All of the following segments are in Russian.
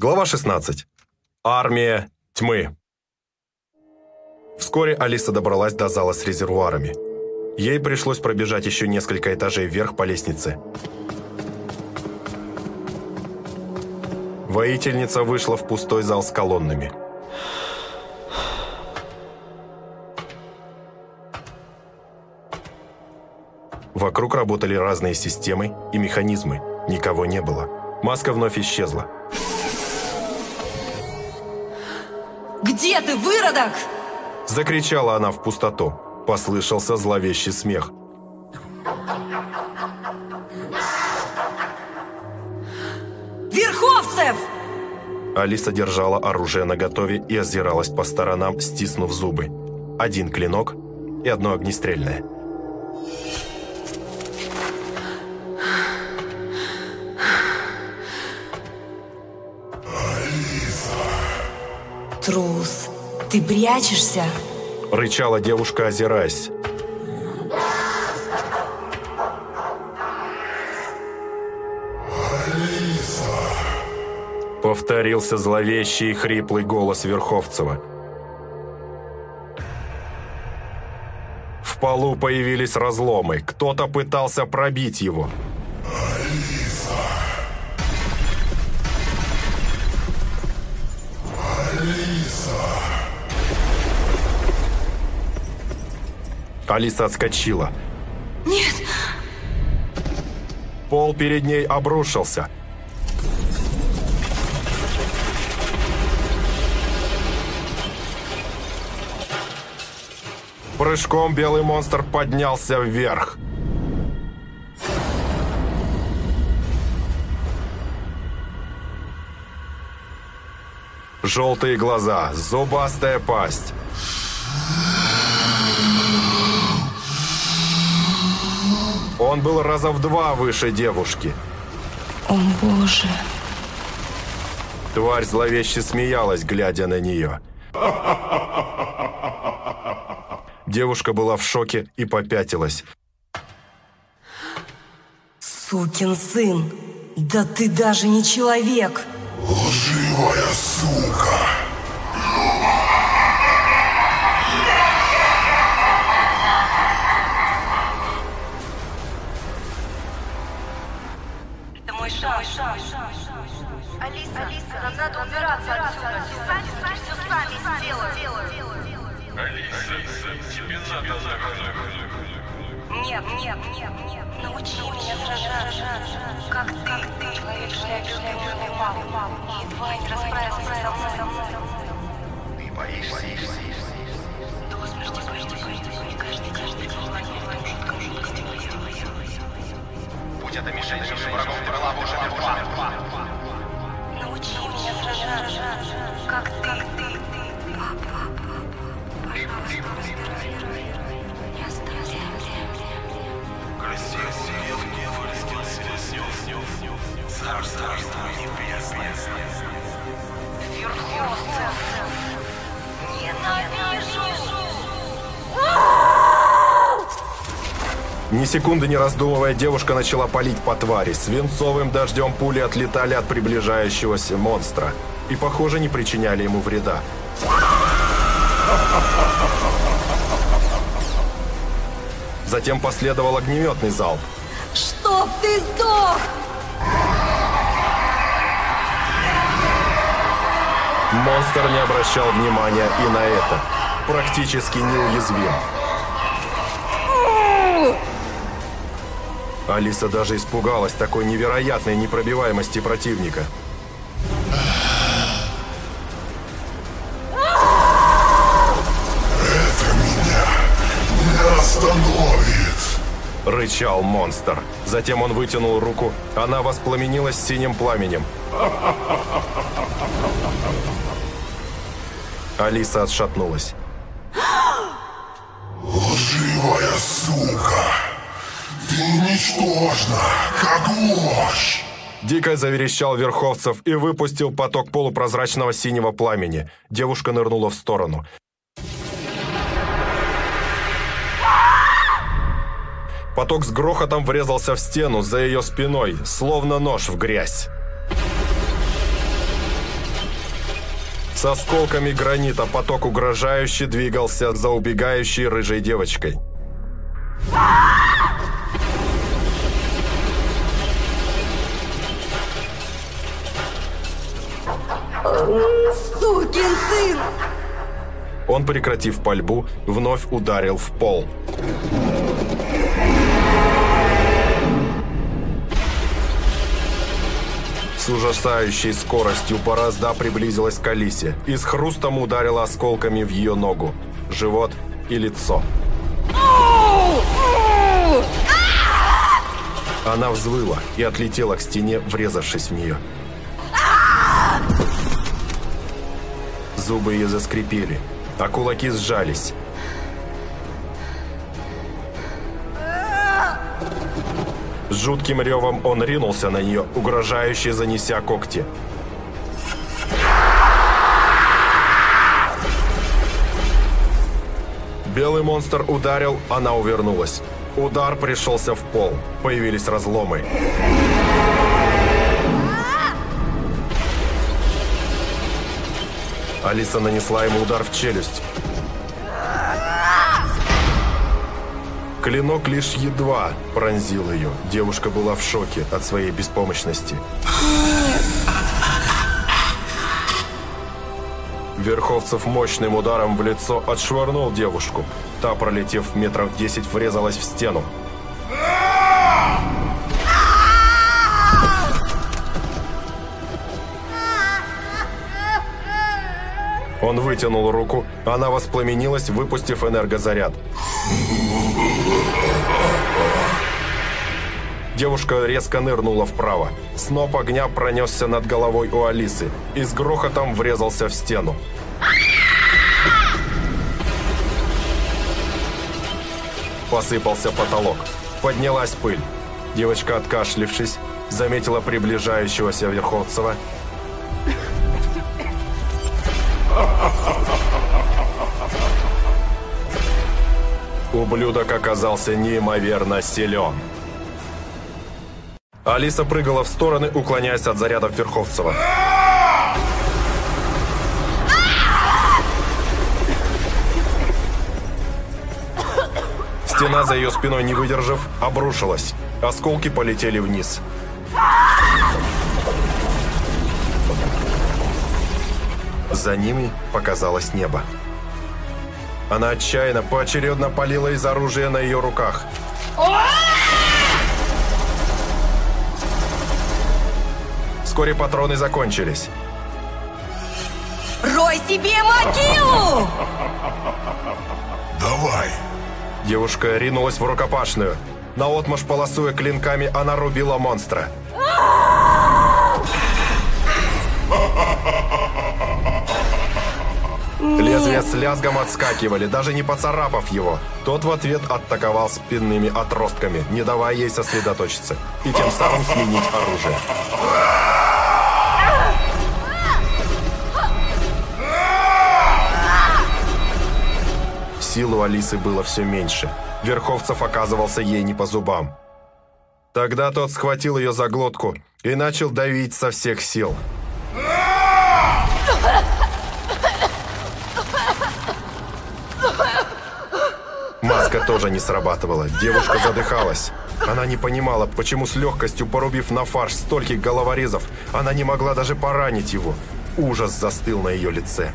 Глава 16. Армия тьмы. Вскоре Алиса добралась до зала с резервуарами. Ей пришлось пробежать еще несколько этажей вверх по лестнице. Воительница вышла в пустой зал с колоннами. Вокруг работали разные системы и механизмы. Никого не было. Маска вновь исчезла. Где ты, выродок? Закричала она в пустоту. Послышался зловещий смех. Верховцев! Алиса держала оружие наготове и озиралась по сторонам, стиснув зубы. Один клинок и одно огнестрельное. Трус, ты прячешься? Рычала девушка, озираясь. Повторился зловещий и хриплый голос Верховцева. В полу появились разломы. Кто-то пытался пробить его. Алиса отскочила. Нет, Пол перед ней обрушился. Прыжком белый монстр поднялся вверх. Желтые глаза, зубастая пасть. Он был раза в два выше девушки. о боже. Тварь зловеще смеялась, глядя на нее. Девушка была в шоке и попятилась. Сукин сын, да ты даже не человек. Лживая сука! Секунды не раздумывая, девушка начала палить по твари. Свинцовым дождем пули отлетали от приближающегося монстра. И, похоже, не причиняли ему вреда. Затем последовал огнеметный залп. Чтоб ты сдох! Монстр не обращал внимания и на это. Практически неуязвим. Алиса даже испугалась такой невероятной непробиваемости противника. Не остановит! Рычал монстр. Затем он вытянул руку. Она воспламенилась синим пламенем. Алиса отшатнулась. Лживая сука! Ты ничтожна, как ложь! Дико заверещал Верховцев и выпустил поток полупрозрачного синего пламени. Девушка нырнула в сторону. Поток с грохотом врезался в стену за ее спиной, словно нож в грязь. С осколками гранита поток угрожающе двигался за убегающей рыжей девочкой. Сукин сын! Он, прекратив пальбу, вновь ударил в пол. С ужасающей скоростью борозда приблизилась к Алисе и с хрустом ударила осколками в ее ногу, живот и лицо. Она взвыла и отлетела к стене, врезавшись в нее. Зубы ее заскрипели, а кулаки сжались. С жутким ревом он ринулся на нее, угрожающе занеся когти. Белый монстр ударил, она увернулась. Удар пришелся в пол. Появились разломы. Алиса нанесла ему удар в челюсть. Клинок лишь едва пронзил ее. Девушка была в шоке от своей беспомощности. Верховцев мощным ударом в лицо отшвырнул девушку. Та, пролетев метров 10, врезалась в стену. Он вытянул руку, она воспламенилась, выпустив энергозаряд. Девушка резко нырнула вправо. Сноп огня пронесся над головой у Алисы и с грохотом врезался в стену. Посыпался потолок. Поднялась пыль. Девочка, откашлившись, заметила приближающегося Верховцева Ублюдок оказался неимоверно силен. Алиса прыгала в стороны, уклоняясь от зарядов Верховцева. Стена за ее спиной, не выдержав, обрушилась. Осколки полетели вниз. За ними показалось небо. Она отчаянно, поочередно палила из оружия на ее руках. Вскоре патроны закончились. Рой себе могилу! Давай! Девушка ринулась в рукопашную. Наотмашь полосуя клинками, она рубила монстра. Лезвия с лязгом отскакивали, даже не поцарапав его. Тот в ответ атаковал спинными отростками, не давая ей сосредоточиться, и тем самым сменить оружие. Сил у Алисы было все меньше. Верховцев оказывался ей не по зубам. Тогда тот схватил ее за глотку и начал давить со всех сил. Маска тоже не срабатывала. Девушка задыхалась. Она не понимала, почему с легкостью порубив на фарш стольких головорезов, она не могла даже поранить его. Ужас застыл на ее лице.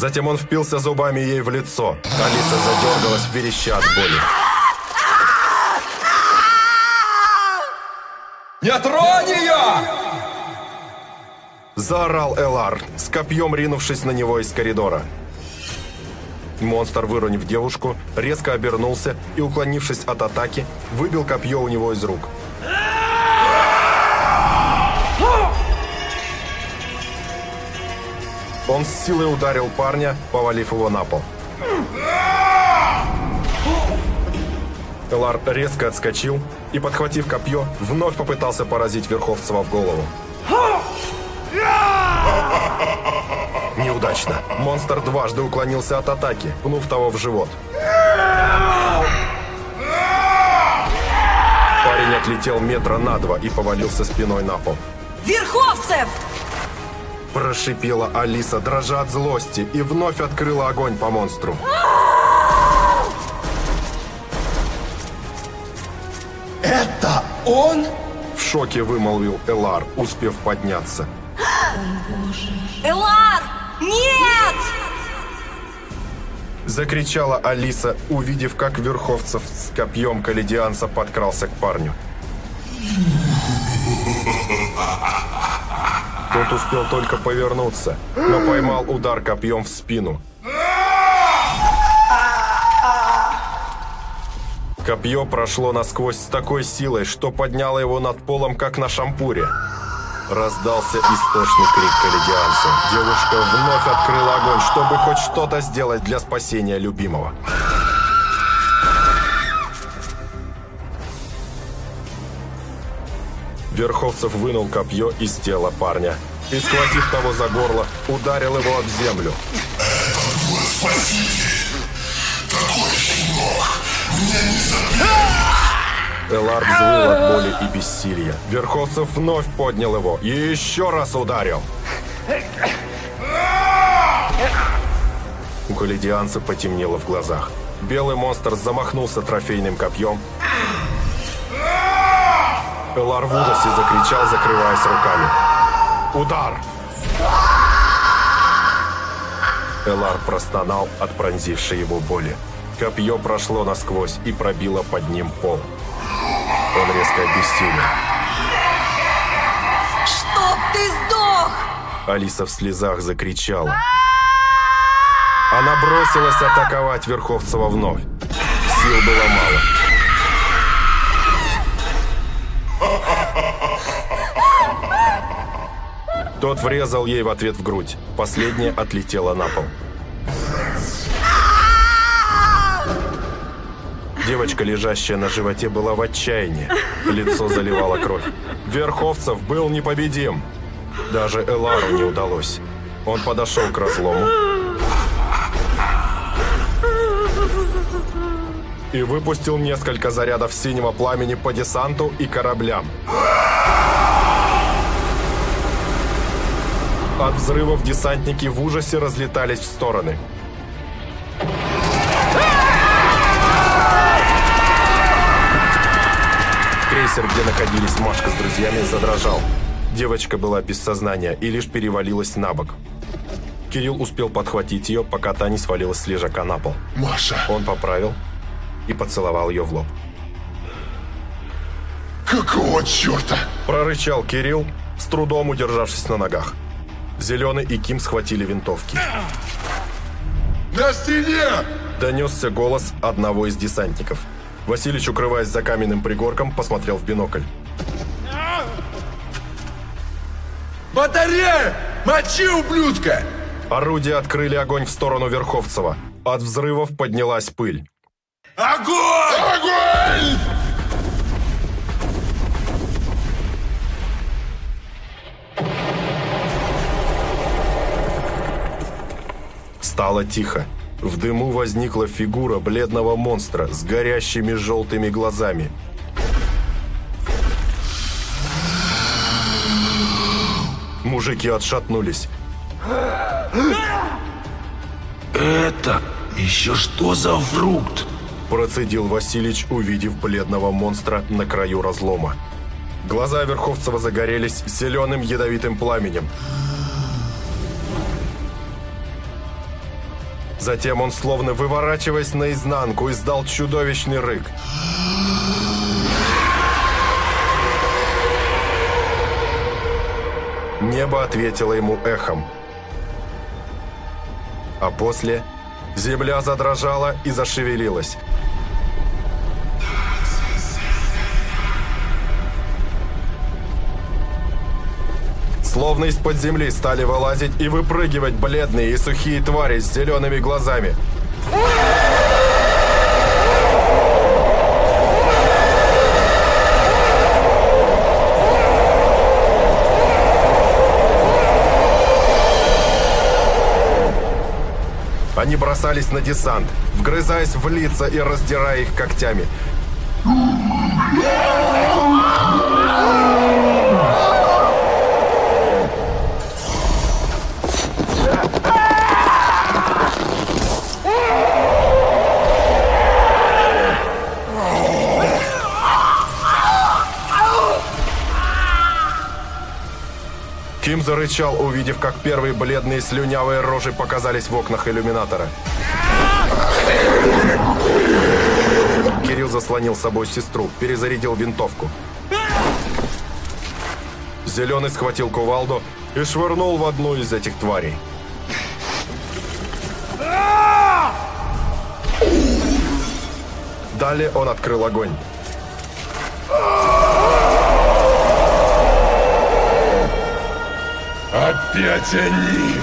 Затем он впился зубами ей в лицо. Алиса задергалась, вереща от боли. Не тронь ее! Заорал Элар, с копьем ринувшись на него из коридора. Монстр, выронив девушку, резко обернулся и, уклонившись от атаки, выбил копье у него из рук. Он с силой ударил парня, повалив его на пол. Элар резко отскочил и, подхватив копье, вновь попытался поразить Верховцева в голову. Неудачно. Монстр дважды уклонился от атаки, пнув того в живот. Парень отлетел метра на два и повалился спиной на пол. Верховцев! Прошипела Алиса, дрожа от злости, и вновь открыла огонь по монстру. Это он? В шоке вымолвил Элар, успев подняться. Элар! Нет! Закричала Алиса, увидев, как Верховцев с копьем каледианца подкрался к парню. Тот успел только повернуться, но поймал удар копьем в спину. Копье прошло насквозь с такой силой, что подняло его над полом, как на шампуре. Раздался истошный крик каледианца. Девушка вновь открыла огонь, чтобы хоть что-то сделать для спасения любимого. Верховцев вынул копье из тела парня и, схватив того за горло, ударил его об землю. Элар взвыл от боли и бессилия. Верховцев вновь поднял его и еще раз ударил. У каледианца потемнело в глазах. Белый монстр замахнулся трофейным копьем. Элар в ужасе закричал, закрываясь руками. Удар! Элар простонал от пронзившей его боли. Копье прошло насквозь и пробило под ним пол. Он резко обессилел. Чтоб ты сдох! Алиса в слезах закричала. Она бросилась атаковать Верховцева вновь. Сил было мало. Тот врезал ей в ответ в грудь. Последняя отлетела на пол. Девочка, лежащая на животе, была в отчаянии. Лицо заливало кровь. Верховцев был непобедим. Даже Элару не удалось. Он подошел к разлому. И выпустил несколько зарядов синего пламени по десанту и кораблям. От взрывов десантники в ужасе разлетались в стороны. Крейсер, где находились Машка с друзьями, задрожал. Девочка была без сознания и лишь перевалилась на бок. Кирилл успел подхватить ее, пока та не свалилась с лежака на пол. Маша, Он поправил и поцеловал ее в лоб. какого черта? Прорычал Кирилл, с трудом удержавшись на ногах. Зеленый и Ким схватили винтовки. На стене! Донесся голос одного из десантников. Василич, укрываясь за каменным пригорком, посмотрел в бинокль. Батарея! Мочи, ублюдка! Орудия открыли огонь в сторону Верховцева. От взрывов поднялась пыль. Огонь! Огонь! Стало тихо. В дыму возникла фигура бледного монстра с горящими желтыми глазами. Мужики отшатнулись. Это еще что за фрукт? Процедил Василич, увидев бледного монстра на краю разлома. Глаза Верховцева загорелись зеленым ядовитым пламенем. Затем он, словно выворачиваясь наизнанку, издал чудовищный рык. Небо ответило ему эхом. А после земля задрожала и зашевелилась. Словно из-под земли стали вылазить и выпрыгивать бледные и сухие твари с зелеными глазами. Они бросались на десант, вгрызаясь в лица и раздирая их когтями. Yeah! Ким зарычал, увидев, как первые бледные слюнявые рожи показались в окнах иллюминатора. Кирилл заслонил с собой сестру, перезарядил винтовку. Зеленый схватил кувалду и швырнул в одну из этих тварей. Далее он открыл огонь. Опять они!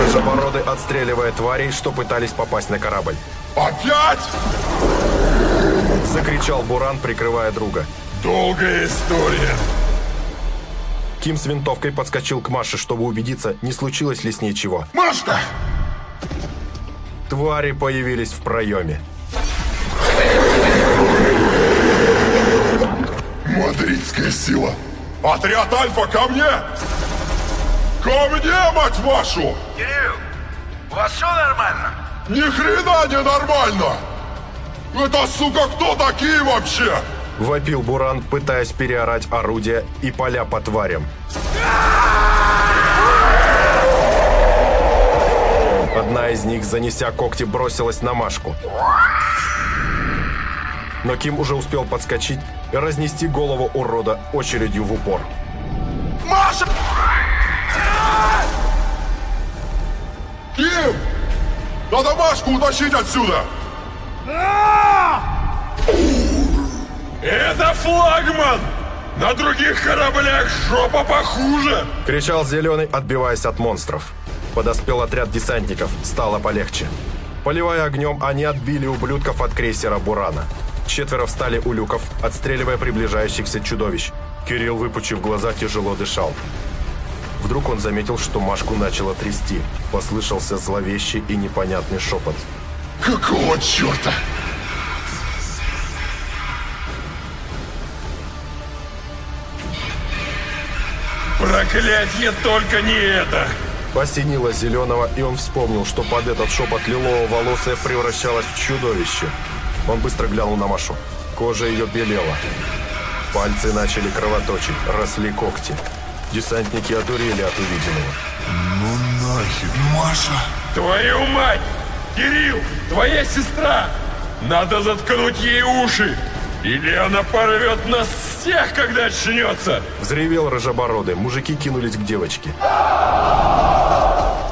Рыжебороды отстреливая тварей, что пытались попасть на корабль. Опять? Закричал Буран, прикрывая друга. Долгая история. Ким с винтовкой подскочил к Маше, чтобы убедиться, не случилось ли с ней чего. Машка! Твари появились в проеме. Мадридская сила. Отряд Альфа, ко мне! Ко мне, мать вашу! Кирилл, у вас все нормально? Ни хрена не нормально! Это, сука, кто такие вообще? Вопил Буран, пытаясь переорать орудия и поля по тварям. Одна из них, занеся когти, бросилась на Машку. Но Ким уже успел подскочить и разнести голову урода очередью в упор. Маша! Ким! Надо Машку утащить отсюда! Это флагман! На других кораблях жопа похуже! Кричал Зеленый, отбиваясь от монстров. Подоспел отряд десантников, стало полегче. Поливая огнем, они отбили ублюдков от крейсера «Бурана». Четверо встали у люков, отстреливая приближающихся чудовищ. Кирилл, выпучив глаза, тяжело дышал. Вдруг он заметил, что Машку начало трясти. Послышался зловещий и непонятный шепот. Какого черта? Проклятье, только не это! Посинило зеленого, и он вспомнил, что под этот шепот лилового волосая превращалась в чудовище. Он быстро глянул на Машу. Кожа ее белела. Пальцы начали кровоточить, росли когти. Десантники одурели от увиденного. Ну нахер, Маша! Твою мать! Кирилл, твоя сестра! Надо заткнуть ей уши! Или она порвет нас всех, когда очнется! Взревел рыжебородый. Мужики кинулись к девочке.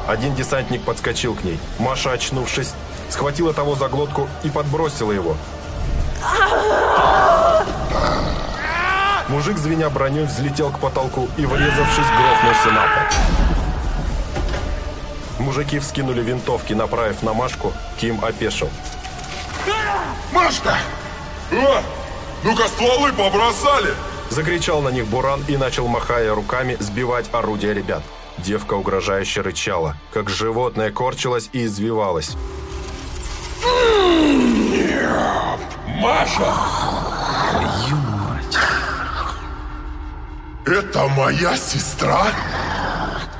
Один десантник подскочил к ней. Маша, очнувшись, схватила того за глотку и подбросила его. Мужик, звеня броней, взлетел к потолку и, врезавшись, грохнулся на пол. Мужики вскинули винтовки, направив на Машку, Ким опешил. Машка! А! Ну-ка стволы побросали! Закричал на них Буран и начал, махая руками, сбивать орудия ребят. Девка угрожающе рычала, как животное корчилась и извивалась. Маша! Это моя сестра?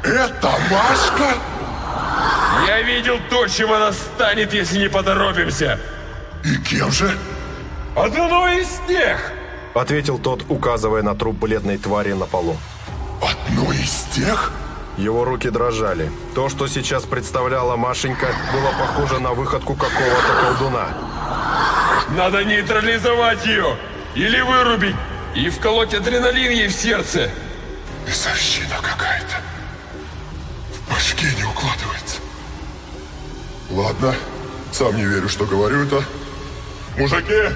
Это Машка? Я видел то, чем она станет, если не поторопимся! И кем же? Одно из тех! Ответил тот, указывая на труп бледной твари на полу. Одной из тех? Его руки дрожали. То, что сейчас представляла Машенька, было похоже на выходку какого-то колдуна. Надо нейтрализовать ее! Или вырубить! И вколоть адреналин ей в сердце! Бесовщина какая-то. В башке не укладывается. Ладно, сам не верю, что говорю это. Мужики,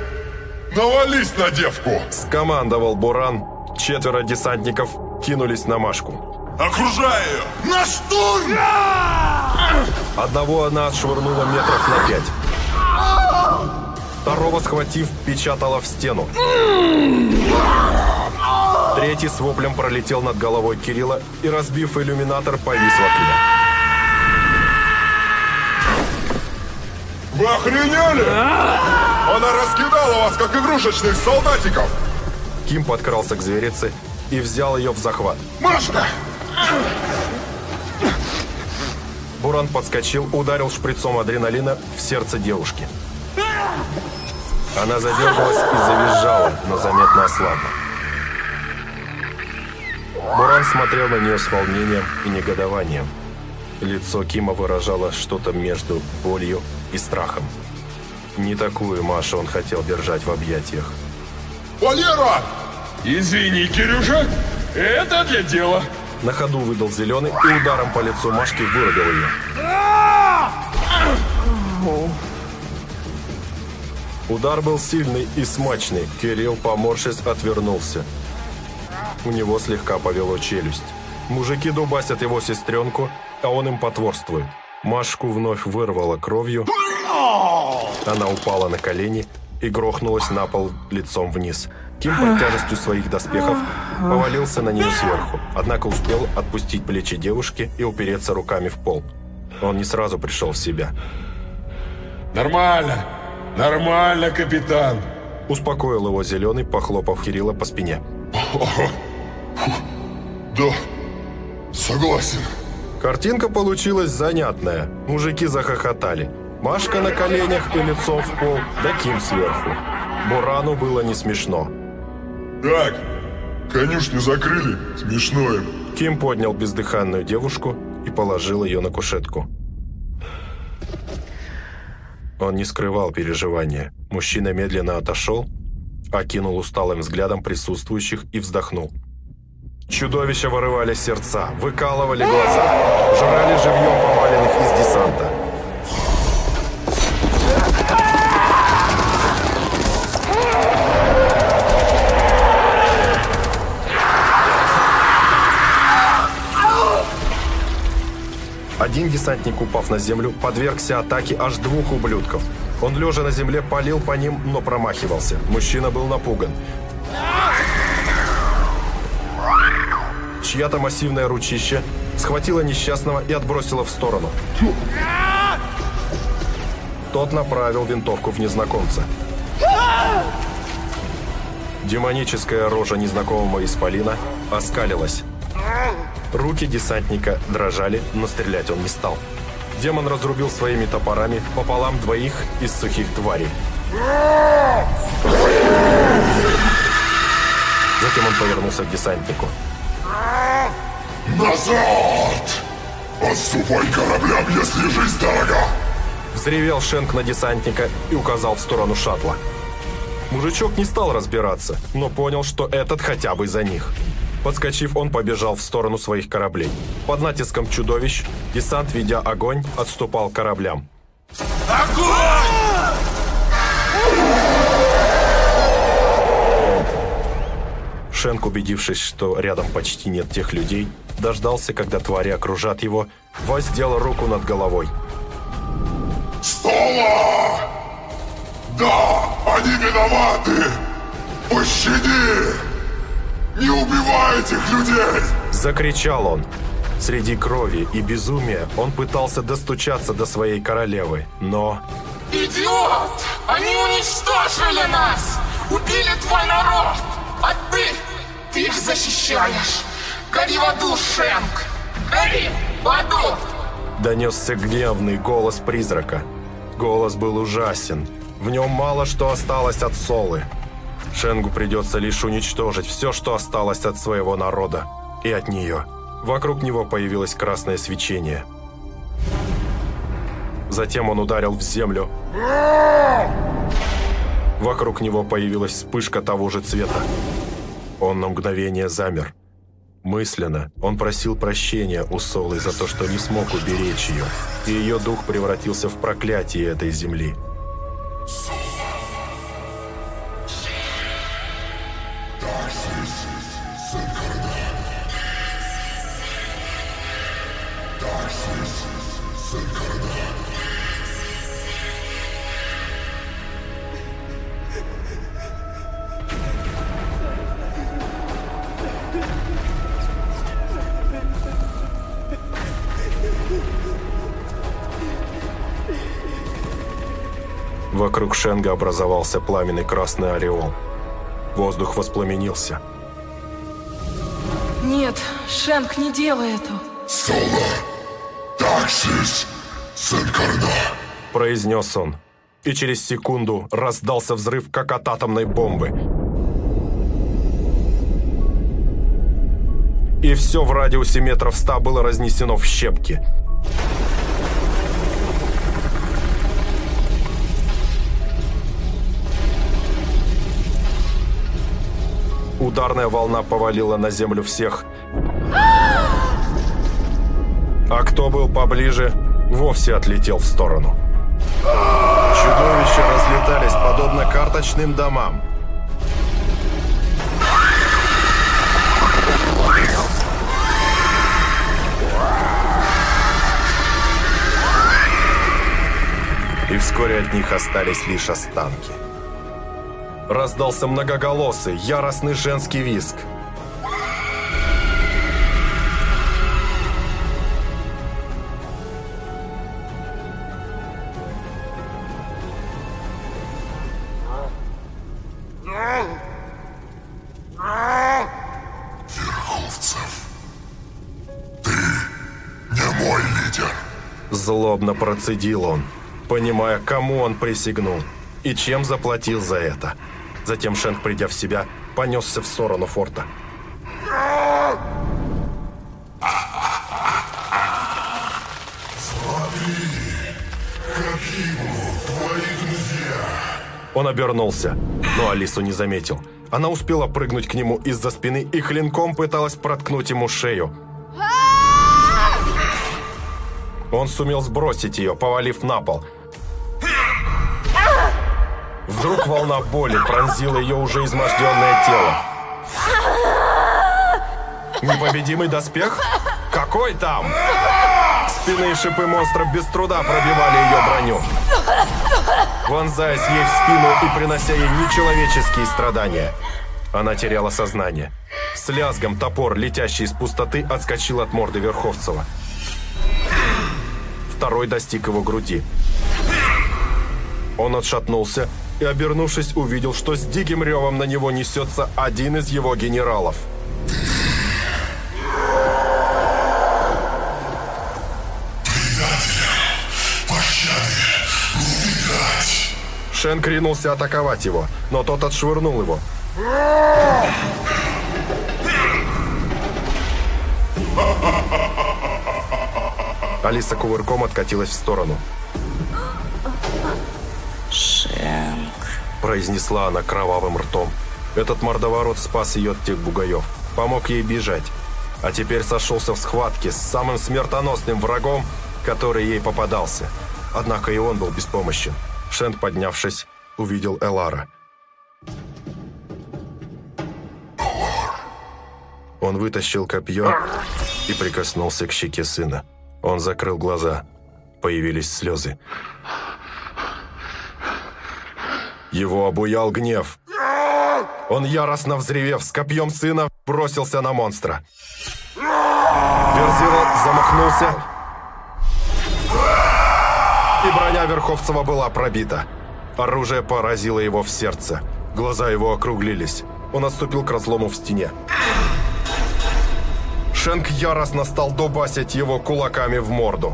навались на девку! Скомандовал Буран. Четверо десантников кинулись на Машку. Окружай ее! На штурм! Одного она отшвырнула метров на пять. Второго, схватив, печатала в стену. Третий с воплем пролетел над головой Кирилла и, разбив иллюминатор, повис в окне. Вы охренели? Она раскидала вас, как игрушечных солдатиков! Ким подкрался к зверице и взял ее в захват. Машка! Буран подскочил, ударил шприцом адреналина в сердце девушки. Она задергалась и завизжала, но заметно ослабла. Буран смотрел на нее с волнением и негодованием. Лицо Кима выражало что-то между болью и страхом. Не такую Машу он хотел держать в объятиях. Валера! Извини, Кирюша, это для дела. На ходу выдал зеленый и ударом по лицу Машки вырубил ее. Удар был сильный и смачный. Кирилл, поморщись, отвернулся. У него слегка повело челюсть. Мужики дубасят его сестренку, а он им потворствует. Машку вновь вырвало кровью. Она упала на колени и грохнулась на пол лицом вниз. Ким под тяжестью своих доспехов повалился на нее сверху, однако успел отпустить плечи девушки и упереться руками в пол. Он не сразу пришел в себя. Нормально, нормально, капитан. Успокоил его зеленый, похлопав Кирилла по спине. Да, согласен. Картинка получилась занятная. Мужики захохотали. Машка на коленях и лицом в пол, да Ким сверху. Бурану было не смешно. Так, конюшню закрыли, смешно им. Ким поднял бездыханную девушку и положил ее на кушетку. Он не скрывал переживания. Мужчина медленно отошел, окинул усталым взглядом присутствующих и вздохнул. Чудовища вырывали сердца, выкалывали глаза, жрали живьем поваленных из десанта. Один десантник, упав на землю, подвергся атаке аж двух ублюдков. Он, лежа на земле, палил по ним, но промахивался. Мужчина был напуган. Чья-то массивная ручища схватила несчастного и отбросила в сторону. Тот направил винтовку в незнакомца. Демоническая рожа незнакомого исполина оскалилась. Руки десантника дрожали, но стрелять он не стал. Демон разрубил своими топорами пополам двоих из сухих тварей. Затем он повернулся к десантнику. Назад! Отступай кораблям, если жизнь дорога! Взревел Шенк на десантника и указал в сторону шаттла. Мужичок не стал разбираться, но понял, что этот хотя бы за них. Подскочив, он побежал в сторону своих кораблей. Под натиском чудовищ десант, ведя огонь, отступал кораблям. Шенк, убедившись, что рядом почти нет тех людей, дождался, когда твари окружат его, воздел руку над головой. Стола! Да, они виноваты! Пощади! Не убивай этих людей! Закричал он. Среди крови и безумия он пытался достучаться до своей королевы, но... Идиот! Они уничтожили нас! Убили твой народ! А ты, ты их защищаешь! Гори в аду, Шенк! Гори в аду! Донесся гневный голос призрака. Голос был ужасен. В нем мало что осталось от Солы. Шенгу придется лишь уничтожить все, что осталось от своего народа. И от нее. Вокруг него появилось красное свечение. Затем он ударил в землю. Вокруг него появилась вспышка того же цвета. Он на мгновение замер. Мысленно он просил прощения у Солы за то, что не смог уберечь ее, и ее дух превратился в проклятие этой земли. Вокруг Шенга образовался пламенный красный ореол. Воздух воспламенился. Нет, Шенк, не делай этого. Соло, таксис, сенкарна. Произнес он. И через секунду раздался взрыв, как от атомной бомбы. И все в радиусе метров ста было разнесено в щепки. Ударная волна повалила на землю всех. А кто был поближе, вовсе отлетел в сторону. Чудовища разлетались подобно карточным домам. И вскоре от них остались лишь останки. Раздался многоголосый, яростный женский визг. Верховцев, ты не мой лидер. Злобно процедил он, понимая, кому он присягнул и чем заплатил за это. Затем Шенк, придя в себя, понесся в сторону форта. Смотри, как гибнут твои друзья. Он обернулся, но Алису не заметил. Она успела прыгнуть к нему из-за спины и клинком пыталась проткнуть ему шею. Он сумел сбросить ее, повалив на пол. Вдруг волна боли пронзила ее уже изможденное тело. Непобедимый доспех? Какой там? Спины и шипы монстра без труда пробивали ее броню. Вонзаясь ей в спину и принося ей нечеловеческие страдания. Она теряла сознание. С лязгом топор, летящий из пустоты, отскочил от морды Верховцева. Второй достиг его груди. Он отшатнулся и, обернувшись, увидел, что с диким ревом на него несется один из его генералов. Шенк ринулся атаковать его, но тот отшвырнул его. Алиса кувырком откатилась в сторону. Шенк. Произнесла она кровавым ртом. Этот мордоворот спас ее от тех бугаев, помог ей бежать. А теперь сошелся в схватке с самым смертоносным врагом, который ей попадался. Однако и он был беспомощен. Шент, поднявшись, увидел Элара. Он вытащил копье и прикоснулся к щеке сына. Он закрыл глаза. Появились слезы. Его обуял гнев. Он яростно взревев с копьем сына бросился на монстра. Верзила замахнулся, и броня Верховцева была пробита. Оружие поразило его в сердце. Глаза его округлились. Он отступил к разлому в стене. Шенк яростно стал дубасить его кулаками в морду.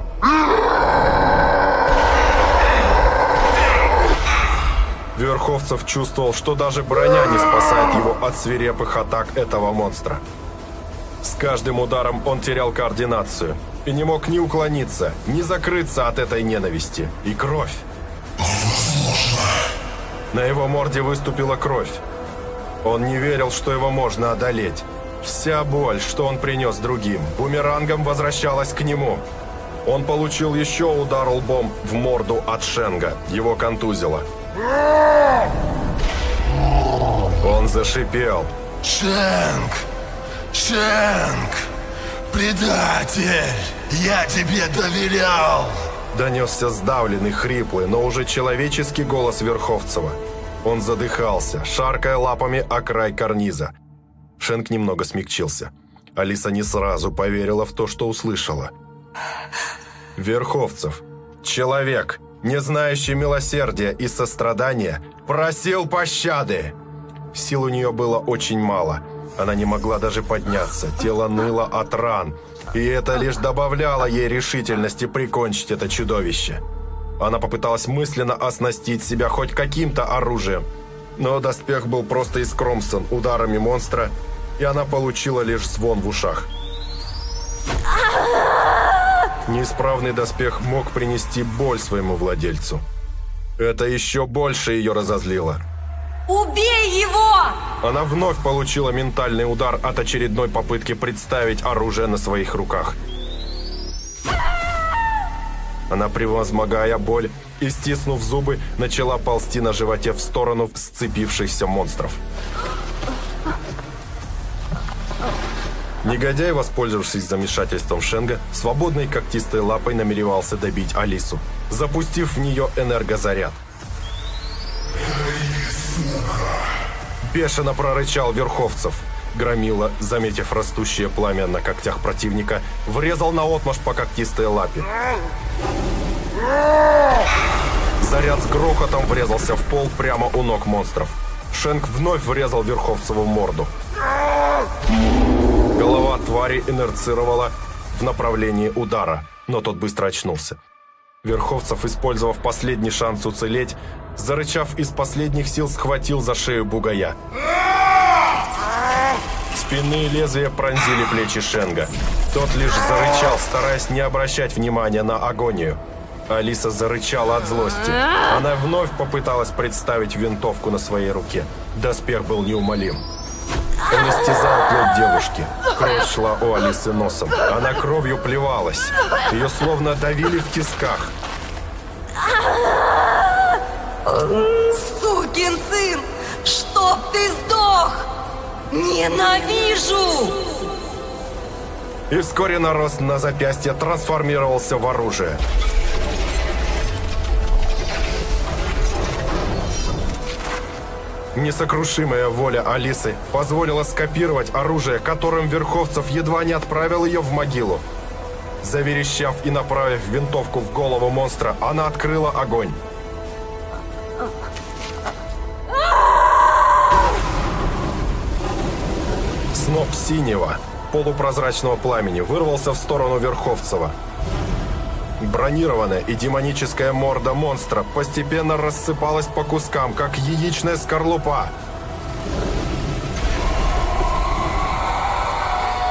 Верховцев чувствовал, что даже броня не спасает его от свирепых атак этого монстра. С каждым ударом он терял координацию и не мог ни уклониться, ни закрыться от этой ненависти. И кровь. На его морде выступила кровь. Он не верил, что его можно одолеть. Вся боль, что он принес другим, бумерангом возвращалась к нему. Он получил еще удар лбом в морду от Шенга. Его контузило. Он зашипел. Шенк! Шенк! Предатель! Я тебе доверял! Донесся сдавленный, хриплый, но уже человеческий голос Верховцева. Он задыхался, шаркая лапами о край карниза. Шенк немного смягчился. Алиса не сразу поверила в то, что услышала. Верховцев. Человек. Не знающий милосердия и сострадания, просил пощады. Сил у нее было очень мало. Она не могла даже подняться, тело ныло от ран. И это лишь добавляло ей решительности прикончить это чудовище. Она попыталась мысленно оснастить себя хоть каким-то оружием. Но доспех был просто искромсан ударами монстра, и она получила лишь звон в ушах. Неисправный доспех мог принести боль своему владельцу. Это еще больше ее разозлило. Убей его! Она вновь получила ментальный удар от очередной попытки представить оружие на своих руках. Она, превозмогая боль и стиснув зубы, начала ползти на животе в сторону сцепившихся монстров. Негодяй, воспользовавшись замешательством Шенга, свободной когтистой лапой намеревался добить Алису, запустив в нее энергозаряд. Бешено прорычал Верховцев. Громила, заметив растущее пламя на когтях противника, врезал на отмаш по когтистой лапе. Заряд с грохотом врезался в пол прямо у ног монстров. Шенк вновь врезал Верховцеву морду. Твари инерцировала в направлении удара, но тот быстро очнулся. Верховцев, использовав последний шанс уцелеть, зарычав из последних сил, схватил за шею бугая. Спинные лезвия пронзили плечи Шенга. Тот лишь зарычал, стараясь не обращать внимания на агонию. Алиса зарычала от злости. Она вновь попыталась представить винтовку на своей руке. Доспех был неумолим. Он истязал плоть девушки. Кровь шла у Алисы носом. Она кровью плевалась. Ее словно давили в тисках. Сукин сын! Чтоб ты сдох! Ненавижу! И вскоре нарост на запястье трансформировался в оружие. Несокрушимая воля Алисы позволила скопировать оружие, которым Верховцев едва не отправил ее в могилу. Заверещав и направив винтовку в голову монстра, она открыла огонь. Сноп синего, полупрозрачного пламени вырвался в сторону Верховцева. Бронированная и демоническая морда монстра постепенно рассыпалась по кускам, как яичная скорлупа.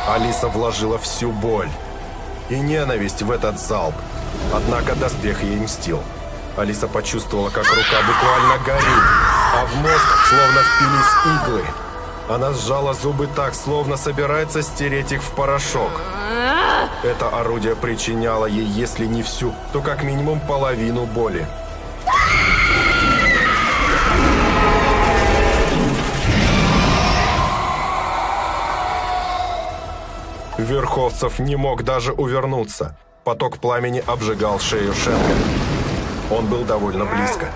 Алиса вложила всю боль и ненависть в этот залп. Однако доспех ей мстил. Алиса почувствовала, как рука буквально горит, а в мозг словно впились иглы. Она сжала зубы так, словно собирается стереть их в порошок. Это орудие причиняло ей, если не всю, то как минимум половину боли. Верховцев не мог даже увернуться. Поток пламени обжигал шею Шенка. Он был довольно близко.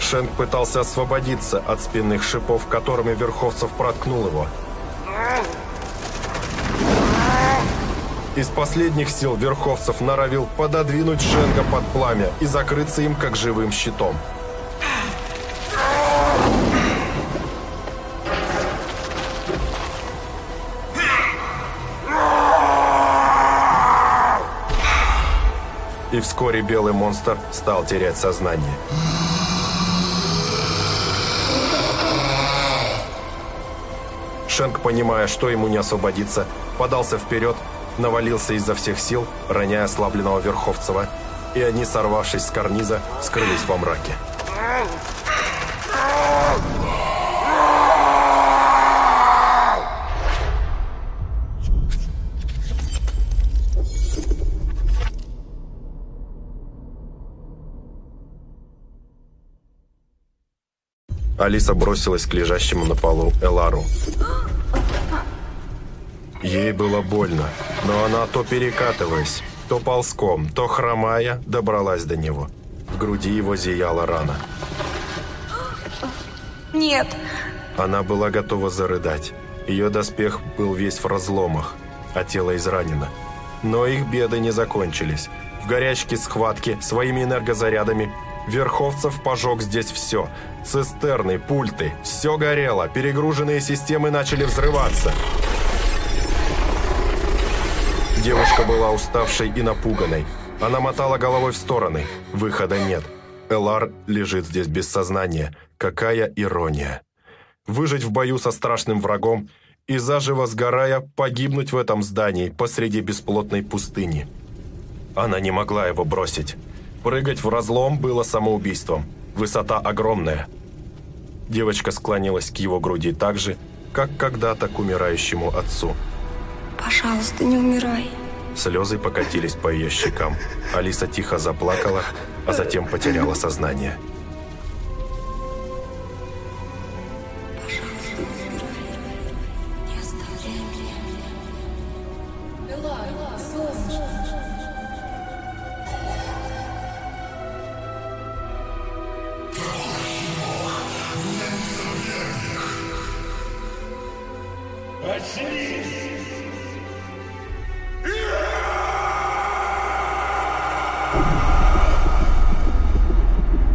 Шенк пытался освободиться от спинных шипов, которыми Верховцев проткнул его. Из последних сил Верховцев норовил пододвинуть Шенга под пламя и закрыться им как живым щитом. И вскоре белый монстр стал терять сознание. Шенк, понимая, что ему не освободиться, подался вперед, навалился изо всех сил, роняя ослабленного Верховцева, и они, сорвавшись с карниза, скрылись во мраке. Алиса бросилась к лежащему на полу Элару. Ей было больно, но она то перекатываясь, то ползком, то хромая, добралась до него. В груди его зияла рана. Нет. Она была готова зарыдать. Ее доспех был весь в разломах, а тело изранено. Но их беды не закончились. В горячке схватки своими энергозарядами Верховцев пожег здесь все. Цистерны, пульты, все горело, перегруженные системы начали взрываться. Девушка была уставшей и напуганной. Она мотала головой в стороны. Выхода нет. Элар лежит здесь без сознания. Какая ирония. Выжить в бою со страшным врагом и заживо сгорая погибнуть в этом здании посреди бесплотной пустыни. Она не могла его бросить. Прыгать в разлом было самоубийством. Высота огромная. Девочка склонилась к его груди так же, как когда-то к умирающему отцу. Пожалуйста, не умирай. Слезы покатились по ее щекам. Алиса тихо заплакала, а затем потеряла сознание.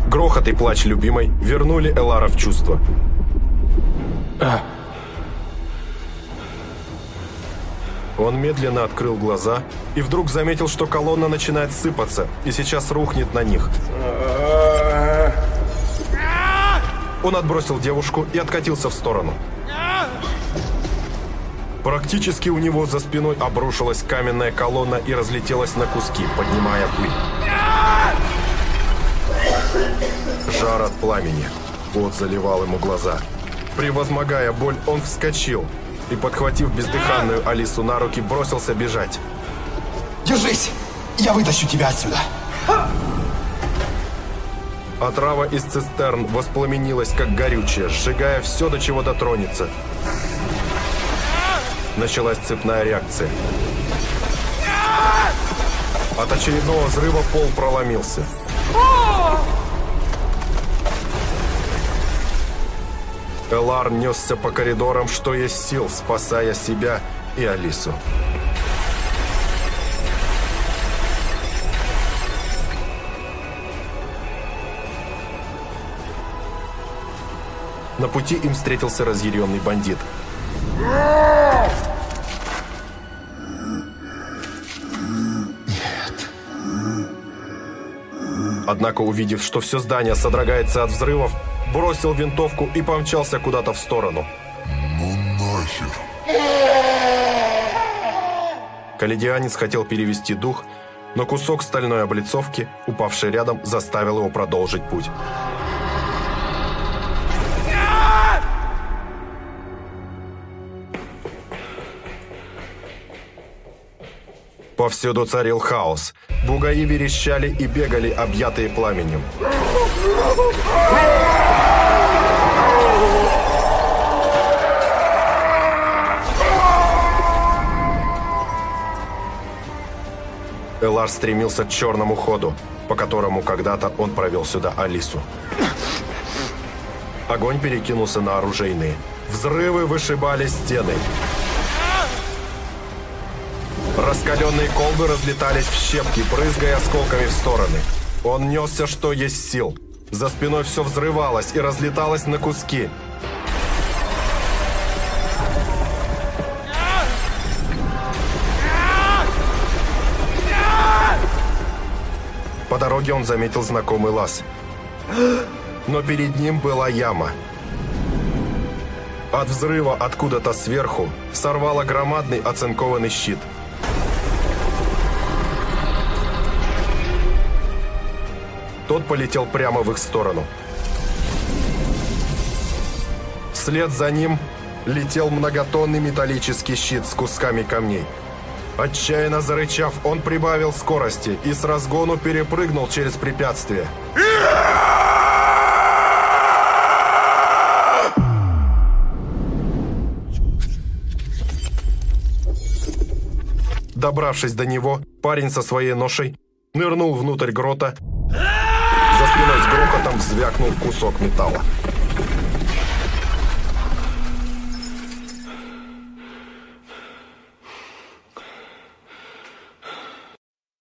Грохот и плач любимой вернули Элара в чувство. Он медленно открыл глаза и вдруг заметил, что колонна начинает сыпаться и сейчас рухнет на них. Он отбросил девушку и откатился в сторону. Практически у него за спиной обрушилась каменная колонна и разлетелась на куски, поднимая пыль. Жар от пламени. Пот заливал ему глаза. Превозмогая боль, он вскочил и, подхватив бездыханную Алису на руки, бросился бежать. Держись! Я вытащу тебя отсюда! Отрава из цистерн воспламенилась, как горючее, сжигая все, до чего дотронется. Началась цепная реакция. От очередного взрыва пол проломился. Элар несся по коридорам, что есть сил, спасая себя и Алису. На пути им встретился разъяренный бандит. Однако, увидев, что все здание содрогается от взрывов, бросил винтовку и помчался куда-то в сторону. Ну нахер. Каледианец хотел перевести дух, но кусок стальной облицовки, упавший рядом, заставил его продолжить путь. Повсюду царил хаос. Бугаи верещали и бегали, объятые пламенем. Элар стремился к черному ходу, по которому когда-то он провел сюда Алису. Огонь перекинулся на оружейные. Взрывы вышибали стены. Раскаленные колбы разлетались в щепки, брызгая осколками в стороны. Он несся, что есть сил. За спиной все взрывалось и разлеталось на куски. По дороге он заметил знакомый лаз. Но перед ним была яма. От взрыва откуда-то сверху сорвало громадный оцинкованный щит – Тот полетел прямо в их сторону. Вслед за ним летел многотонный металлический щит с кусками камней. Отчаянно зарычав, он прибавил скорости и с разгону перепрыгнул через препятствие. Добравшись до него, парень со своей ношей нырнул внутрь грота, спиной с грохотом звякнул кусок металла.